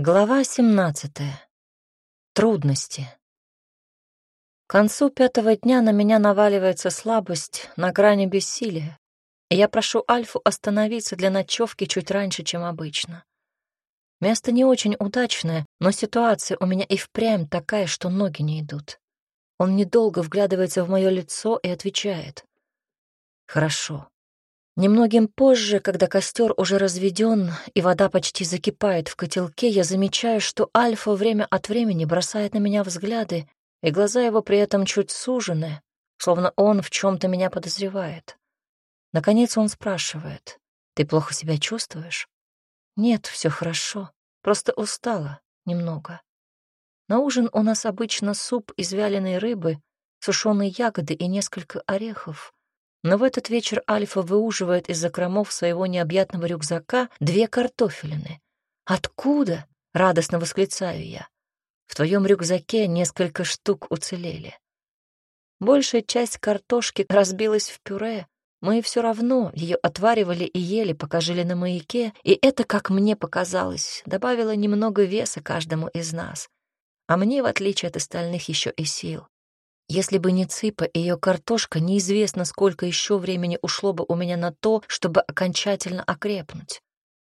Глава 17. Трудности. К концу пятого дня на меня наваливается слабость на грани бессилия, и я прошу Альфу остановиться для ночевки чуть раньше, чем обычно. Место не очень удачное, но ситуация у меня и впрямь такая, что ноги не идут. Он недолго вглядывается в мое лицо и отвечает. «Хорошо, Немногим позже, когда костер уже разведен и вода почти закипает в котелке, я замечаю, что Альфа время от времени бросает на меня взгляды, и глаза его при этом чуть сужены, словно он в чем-то меня подозревает. Наконец он спрашивает, «Ты плохо себя чувствуешь?» «Нет, все хорошо, просто устала немного. На ужин у нас обычно суп из вяленой рыбы, сушеные ягоды и несколько орехов». Но в этот вечер Альфа выуживает из закромов своего необъятного рюкзака две картофелины. «Откуда?» — радостно восклицаю я. «В твоем рюкзаке несколько штук уцелели». Большая часть картошки разбилась в пюре. Мы все равно ее отваривали и ели, пока жили на маяке, и это, как мне показалось, добавило немного веса каждому из нас. А мне, в отличие от остальных, еще и сил. Если бы не Цыпа и ее картошка, неизвестно, сколько еще времени ушло бы у меня на то, чтобы окончательно окрепнуть.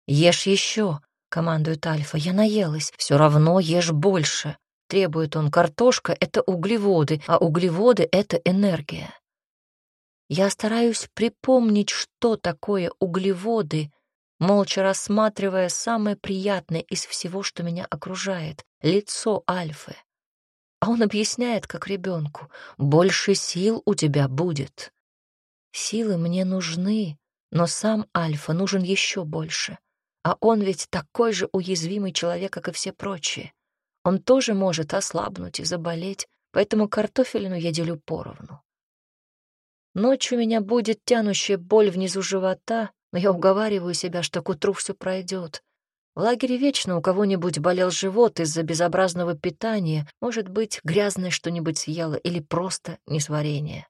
«Ешь еще», — командует Альфа, — «я наелась, все равно ешь больше». Требует он, картошка — это углеводы, а углеводы — это энергия. Я стараюсь припомнить, что такое углеводы, молча рассматривая самое приятное из всего, что меня окружает — лицо Альфы. А он объясняет, как ребенку, больше сил у тебя будет. Силы мне нужны, но сам Альфа нужен еще больше. А он ведь такой же уязвимый человек, как и все прочие. Он тоже может ослабнуть и заболеть, поэтому картофелину я делю поровну. Ночью у меня будет тянущая боль внизу живота, но я уговариваю себя, что к утру все пройдет. В лагере вечно у кого-нибудь болел живот из-за безобразного питания, может быть, грязное что-нибудь съело или просто несварение.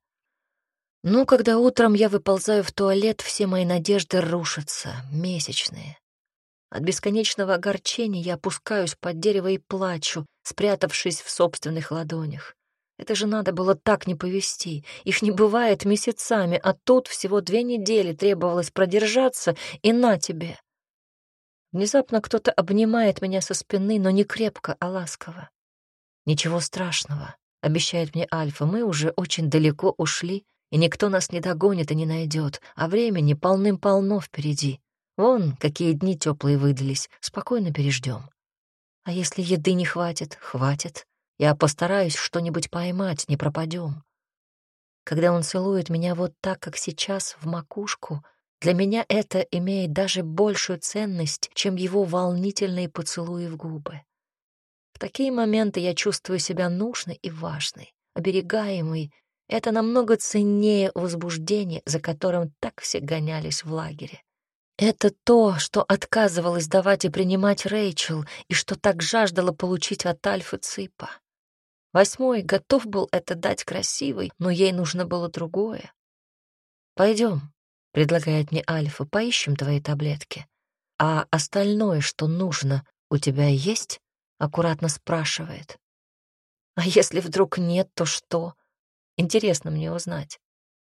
Но когда утром я выползаю в туалет, все мои надежды рушатся, месячные. От бесконечного огорчения я опускаюсь под дерево и плачу, спрятавшись в собственных ладонях. Это же надо было так не повести. Их не бывает месяцами, а тут всего две недели требовалось продержаться, и на тебе. Внезапно кто-то обнимает меня со спины, но не крепко, а ласково. «Ничего страшного», — обещает мне Альфа, «мы уже очень далеко ушли, и никто нас не догонит и не найдет, а времени полным-полно впереди. Вон, какие дни теплые выдались, спокойно переждем. А если еды не хватит, хватит. Я постараюсь что-нибудь поймать, не пропадем. Когда он целует меня вот так, как сейчас, в макушку — для меня это имеет даже большую ценность, чем его волнительные поцелуи в губы. В такие моменты я чувствую себя нужной и важной, оберегаемой. Это намного ценнее возбуждения, за которым так все гонялись в лагере. Это то, что отказывалась давать и принимать Рэйчел, и что так жаждала получить от Альфы Ципа. Восьмой готов был это дать красивой, но ей нужно было другое. Пойдем, — предлагает мне Альфа, — поищем твои таблетки. А остальное, что нужно, у тебя есть? — аккуратно спрашивает. А если вдруг нет, то что? Интересно мне узнать.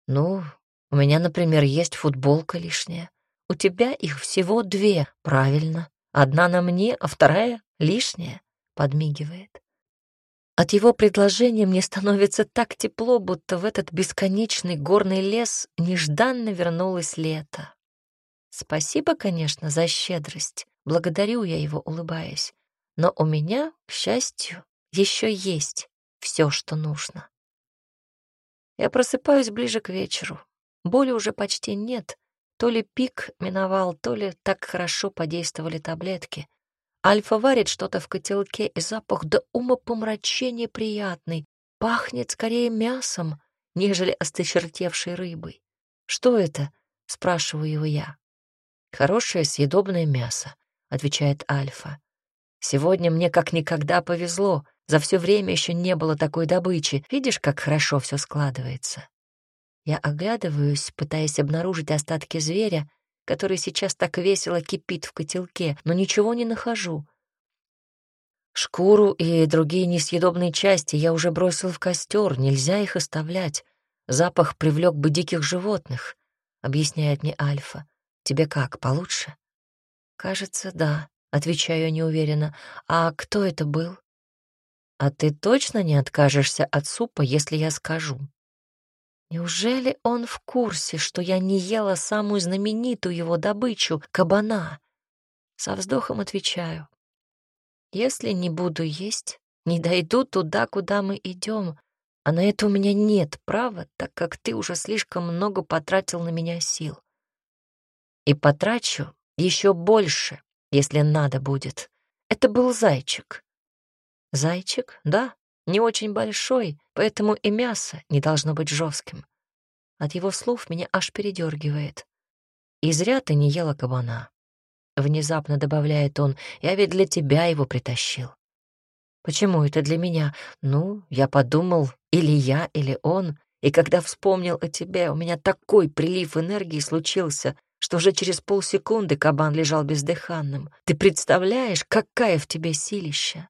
Ну, у меня, например, есть футболка лишняя. У тебя их всего две, правильно. Одна на мне, а вторая лишняя, подмигивает. От его предложения мне становится так тепло, будто в этот бесконечный горный лес нежданно вернулось лето. Спасибо, конечно, за щедрость. Благодарю я его, улыбаясь. Но у меня, к счастью, еще есть все, что нужно. Я просыпаюсь ближе к вечеру. Боли уже почти нет. То ли пик миновал, то ли так хорошо подействовали таблетки. Альфа варит что-то в котелке, и запах до умопомрачения приятный. Пахнет скорее мясом, нежели осточертевшей рыбой. «Что это?» — спрашиваю его я. «Хорошее съедобное мясо», — отвечает Альфа. «Сегодня мне как никогда повезло. За все время еще не было такой добычи. Видишь, как хорошо все складывается?» Я оглядываюсь, пытаясь обнаружить остатки зверя, который сейчас так весело кипит в котелке, но ничего не нахожу. Шкуру и другие несъедобные части я уже бросил в костер, нельзя их оставлять. Запах привлек бы диких животных, объясняет мне Альфа. Тебе как, получше? Кажется, да, отвечаю неуверенно. А кто это был? А ты точно не откажешься от супа, если я скажу? Неужели он в курсе, что я не ела самую знаменитую его добычу — кабана? Со вздохом отвечаю. Если не буду есть, не дойду туда, куда мы идем, а на это у меня нет права, так как ты уже слишком много потратил на меня сил. И потрачу еще больше, если надо будет. Это был зайчик. Зайчик, да, не очень большой, поэтому и мясо не должно быть жестким. От его слов меня аж передергивает. И зря ты не ела кабана. Внезапно добавляет он, я ведь для тебя его притащил. Почему это для меня? Ну, я подумал, или я, или он. И когда вспомнил о тебе, у меня такой прилив энергии случился, что уже через полсекунды кабан лежал бездыханным. Ты представляешь, какая в тебе силища?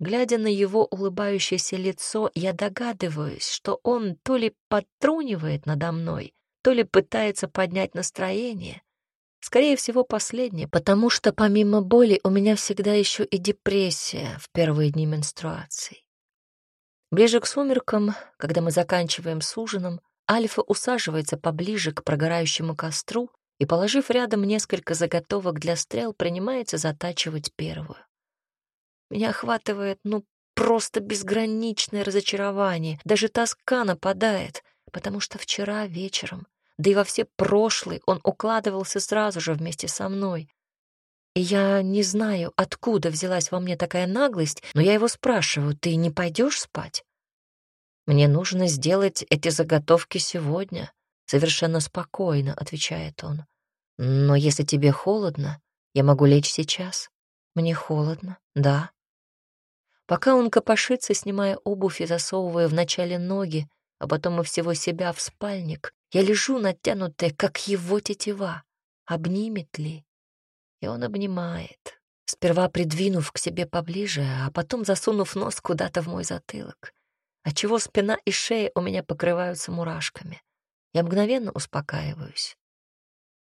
Глядя на его улыбающееся лицо, я догадываюсь, что он то ли подтрунивает надо мной, то ли пытается поднять настроение. Скорее всего, последнее, потому что помимо боли у меня всегда еще и депрессия в первые дни менструации. Ближе к сумеркам, когда мы заканчиваем с ужином, Альфа усаживается поближе к прогорающему костру и, положив рядом несколько заготовок для стрел, принимается затачивать первую. Меня охватывает, ну, просто безграничное разочарование, даже тоска нападает, потому что вчера вечером да и во все прошлые он укладывался сразу же вместе со мной. И я не знаю, откуда взялась во мне такая наглость, но я его спрашиваю, ты не пойдешь спать? Мне нужно сделать эти заготовки сегодня, совершенно спокойно, отвечает он. Но если тебе холодно, я могу лечь сейчас. Мне холодно, да. Пока он копошится, снимая обувь и засовывая вначале ноги, а потом и всего себя в спальник, я лежу натянутая, как его тетива. Обнимет ли? И он обнимает, сперва придвинув к себе поближе, а потом засунув нос куда-то в мой затылок, отчего спина и шея у меня покрываются мурашками. Я мгновенно успокаиваюсь.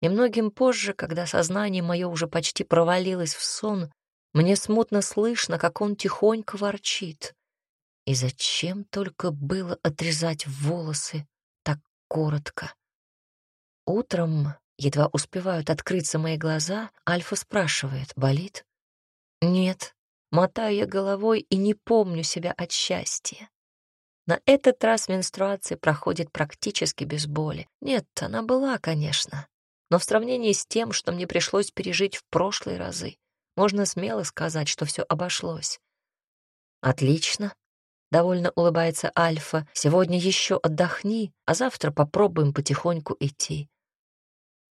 Немногим позже, когда сознание мое уже почти провалилось в сон, мне смутно слышно, как он тихонько ворчит. И зачем только было отрезать волосы коротко. Утром, едва успевают открыться мои глаза, Альфа спрашивает, болит? Нет, мотаю я головой и не помню себя от счастья. На этот раз менструация проходит практически без боли. Нет, она была, конечно, но в сравнении с тем, что мне пришлось пережить в прошлые разы, можно смело сказать, что все обошлось. Отлично, Довольно улыбается Альфа. Сегодня еще отдохни, а завтра попробуем потихоньку идти.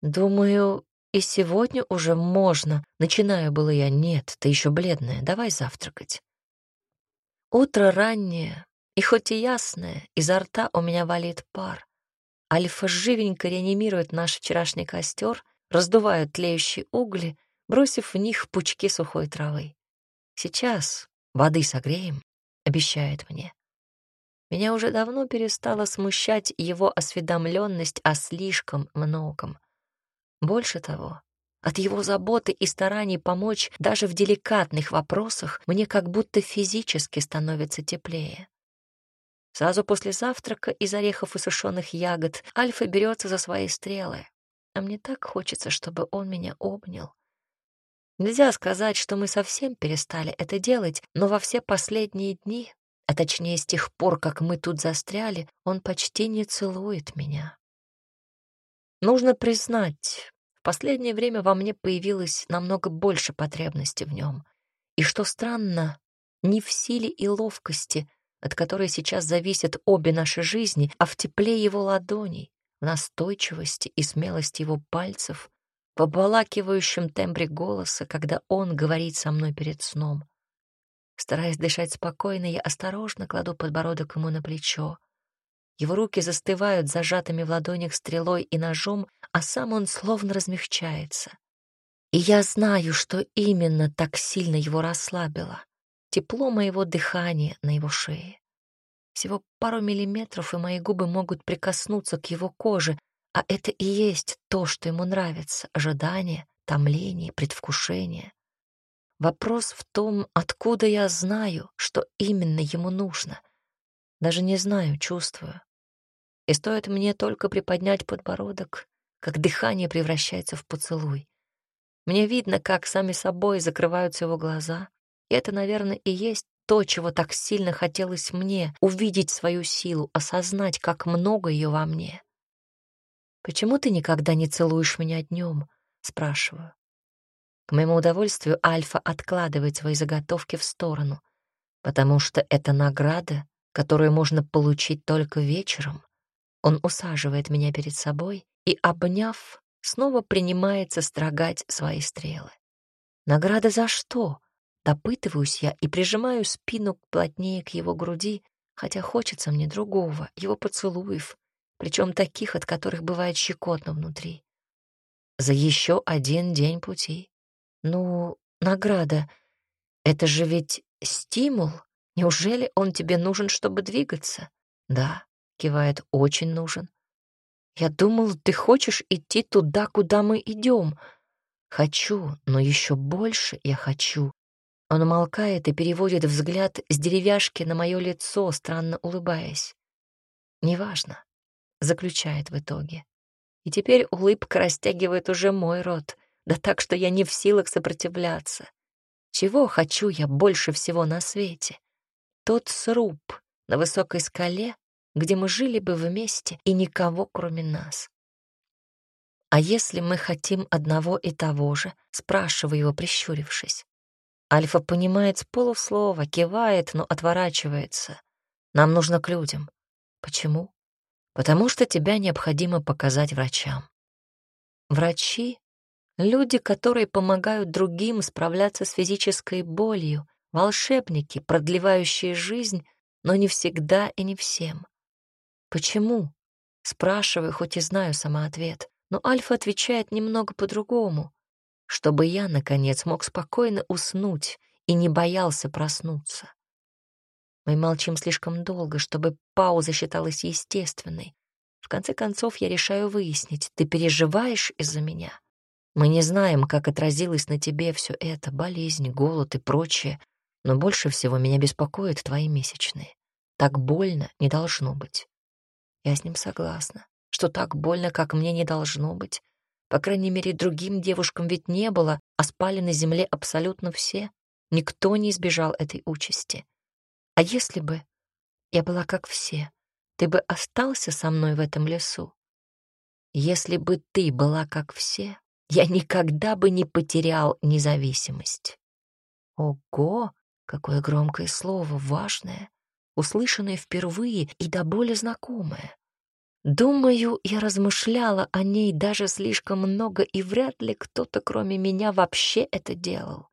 Думаю, и сегодня уже можно. Начинаю было я. Нет, ты еще бледная. Давай завтракать. Утро раннее, и хоть и ясное, изо рта у меня валит пар. Альфа живенько реанимирует наш вчерашний костер, раздувают тлеющие угли, бросив в них пучки сухой травы. Сейчас воды согреем, обещает мне. Меня уже давно перестала смущать его осведомленность о слишком многом. Больше того, от его заботы и стараний помочь даже в деликатных вопросах мне как будто физически становится теплее. Сразу после завтрака из орехов и сушеных ягод Альфа берется за свои стрелы, а мне так хочется, чтобы он меня обнял. Нельзя сказать, что мы совсем перестали это делать, но во все последние дни, а точнее с тех пор, как мы тут застряли, он почти не целует меня. Нужно признать, в последнее время во мне появилось намного больше потребности в нем. И что странно, не в силе и ловкости, от которой сейчас зависят обе наши жизни, а в тепле его ладоней, настойчивости и смелости его пальцев, в обволакивающем тембре голоса, когда он говорит со мной перед сном. Стараясь дышать спокойно, я осторожно кладу подбородок ему на плечо. Его руки застывают зажатыми в ладонях стрелой и ножом, а сам он словно размягчается. И я знаю, что именно так сильно его расслабило. Тепло моего дыхания на его шее. Всего пару миллиметров, и мои губы могут прикоснуться к его коже, а это и есть то, что ему нравится — ожидание, томление, предвкушение. Вопрос в том, откуда я знаю, что именно ему нужно. Даже не знаю, чувствую. И стоит мне только приподнять подбородок, как дыхание превращается в поцелуй. Мне видно, как сами собой закрываются его глаза, и это, наверное, и есть то, чего так сильно хотелось мне — увидеть свою силу, осознать, как много ее во мне. «Почему ты никогда не целуешь меня днем?» — спрашиваю. К моему удовольствию Альфа откладывает свои заготовки в сторону, потому что это награда, которую можно получить только вечером. Он усаживает меня перед собой и, обняв, снова принимается строгать свои стрелы. Награда за что? Допытываюсь я и прижимаю спину плотнее к его груди, хотя хочется мне другого, его поцелуев, причем таких, от которых бывает щекотно внутри. За еще один день пути. Ну, награда. Это же ведь стимул. Неужели он тебе нужен, чтобы двигаться? Да, кивает, очень нужен. Я думал, ты хочешь идти туда, куда мы идем. Хочу, но еще больше я хочу. Он умолкает и переводит взгляд с деревяшки на мое лицо, странно улыбаясь. Неважно, заключает в итоге. И теперь улыбка растягивает уже мой рот, да так, что я не в силах сопротивляться. Чего хочу я больше всего на свете? Тот сруб на высокой скале, где мы жили бы вместе и никого, кроме нас. А если мы хотим одного и того же, спрашиваю его, прищурившись. Альфа понимает с полуслова, кивает, но отворачивается. Нам нужно к людям. Почему? Потому что тебя необходимо показать врачам. Врачи — люди, которые помогают другим справляться с физической болью, волшебники, продлевающие жизнь, но не всегда и не всем. «Почему?» Спрашиваю, хоть и знаю сама ответ, но Альфа отвечает немного по-другому, чтобы я, наконец, мог спокойно уснуть и не боялся проснуться. Мы молчим слишком долго, чтобы пауза считалась естественной. В конце концов, я решаю выяснить, ты переживаешь из-за меня? Мы не знаем, как отразилось на тебе все это, болезнь, голод и прочее, но больше всего меня беспокоят твои месячные. Так больно не должно быть. Я с ним согласна, что так больно, как мне не должно быть. По крайней мере, другим девушкам ведь не было, а спали на земле абсолютно все. Никто не избежал этой участи. А если бы я была как все, ты бы остался со мной в этом лесу? Если бы ты была как все, я никогда бы не потерял независимость. Ого, какое громкое слово, важное услышанное впервые и до боли знакомое. Думаю, я размышляла о ней даже слишком много, и вряд ли кто-то, кроме меня, вообще это делал.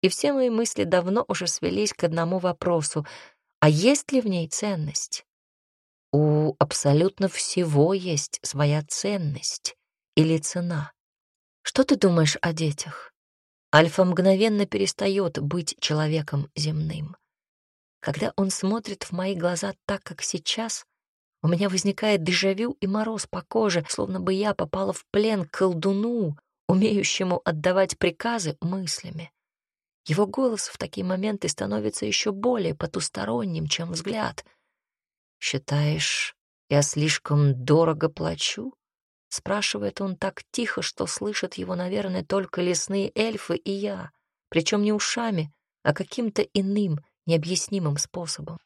И все мои мысли давно уже свелись к одному вопросу — а есть ли в ней ценность? У абсолютно всего есть своя ценность или цена. Что ты думаешь о детях? Альфа мгновенно перестает быть человеком земным. Когда он смотрит в мои глаза так, как сейчас, у меня возникает дежавю и мороз по коже, словно бы я попала в плен к колдуну, умеющему отдавать приказы мыслями. Его голос в такие моменты становится еще более потусторонним, чем взгляд. «Считаешь, я слишком дорого плачу?» — спрашивает он так тихо, что слышат его, наверное, только лесные эльфы и я, причем не ушами, а каким-то иным, необъяснимым способом.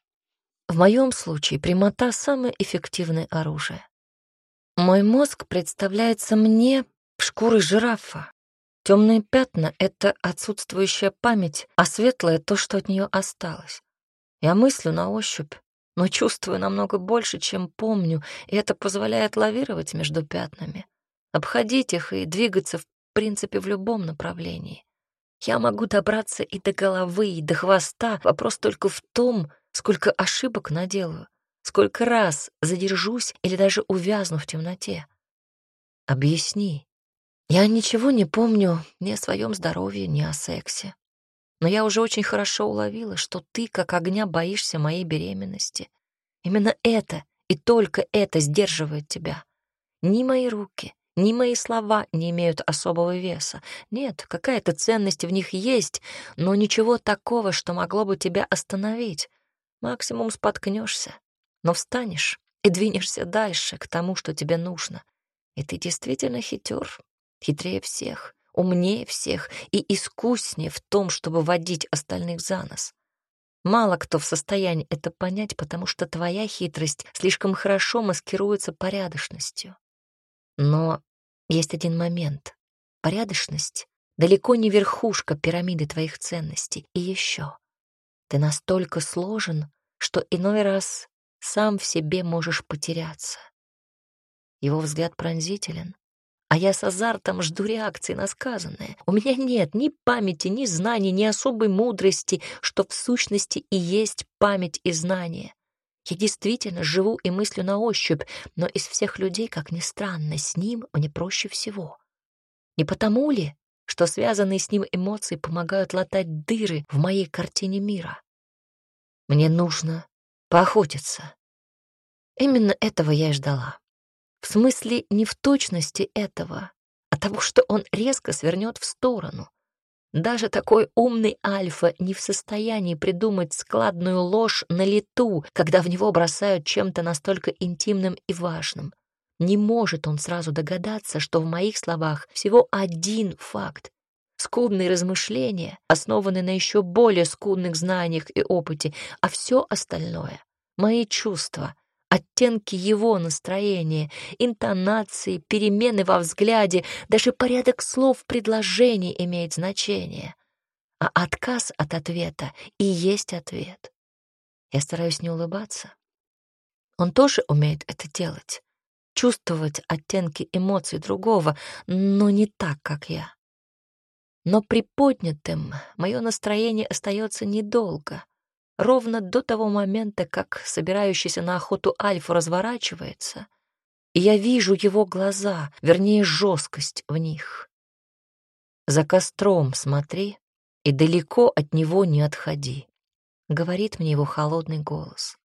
В моем случае прямота — самое эффективное оружие. Мой мозг представляется мне шкурой жирафа. Темные пятна — это отсутствующая память, а светлое — то, что от нее осталось. Я мыслю на ощупь, но чувствую намного больше, чем помню, и это позволяет лавировать между пятнами, обходить их и двигаться, в принципе, в любом направлении. Я могу добраться и до головы, и до хвоста. Вопрос только в том, сколько ошибок наделаю, сколько раз задержусь или даже увязну в темноте. Объясни. Я ничего не помню ни о своем здоровье, ни о сексе. Но я уже очень хорошо уловила, что ты, как огня, боишься моей беременности. Именно это и только это сдерживает тебя. Ни мои руки, ни мои слова не имеют особого веса. Нет, какая-то ценность в них есть, но ничего такого, что могло бы тебя остановить. Максимум споткнешься, но встанешь и двинешься дальше к тому, что тебе нужно. И ты действительно хитер, хитрее всех, умнее всех и искуснее в том, чтобы водить остальных за нос. Мало кто в состоянии это понять, потому что твоя хитрость слишком хорошо маскируется порядочностью. Но есть один момент. Порядочность далеко не верхушка пирамиды твоих ценностей. И еще. Ты настолько сложен, что иной раз сам в себе можешь потеряться. Его взгляд пронзителен, а я с азартом жду реакции на сказанное. У меня нет ни памяти, ни знаний, ни особой мудрости, что в сущности и есть память и знание. Я действительно живу и мыслю на ощупь, но из всех людей, как ни странно, с ним мне проще всего. Не потому ли, что связанные с ним эмоции помогают латать дыры в моей картине мира? Мне нужно поохотиться. Именно этого я и ждала. В смысле не в точности этого, а того, что он резко свернет в сторону, даже такой умный Альфа не в состоянии придумать складную ложь на лету, когда в него бросают чем-то настолько интимным и важным. Не может он сразу догадаться, что в моих словах всего один факт. Скудные размышления, основанные на еще более скудных знаниях и опыте, а все остальное — мои чувства, оттенки его настроения, интонации, перемены во взгляде, даже порядок слов в предложении имеет значение. А отказ от ответа и есть ответ. Я стараюсь не улыбаться. Он тоже умеет это делать, чувствовать оттенки эмоций другого, но не так, как я. Но приподнятым мое настроение остается недолго — ровно до того момента, как собирающийся на охоту Альфа разворачивается, и я вижу его глаза, вернее, жесткость в них. «За костром смотри и далеко от него не отходи», — говорит мне его холодный голос.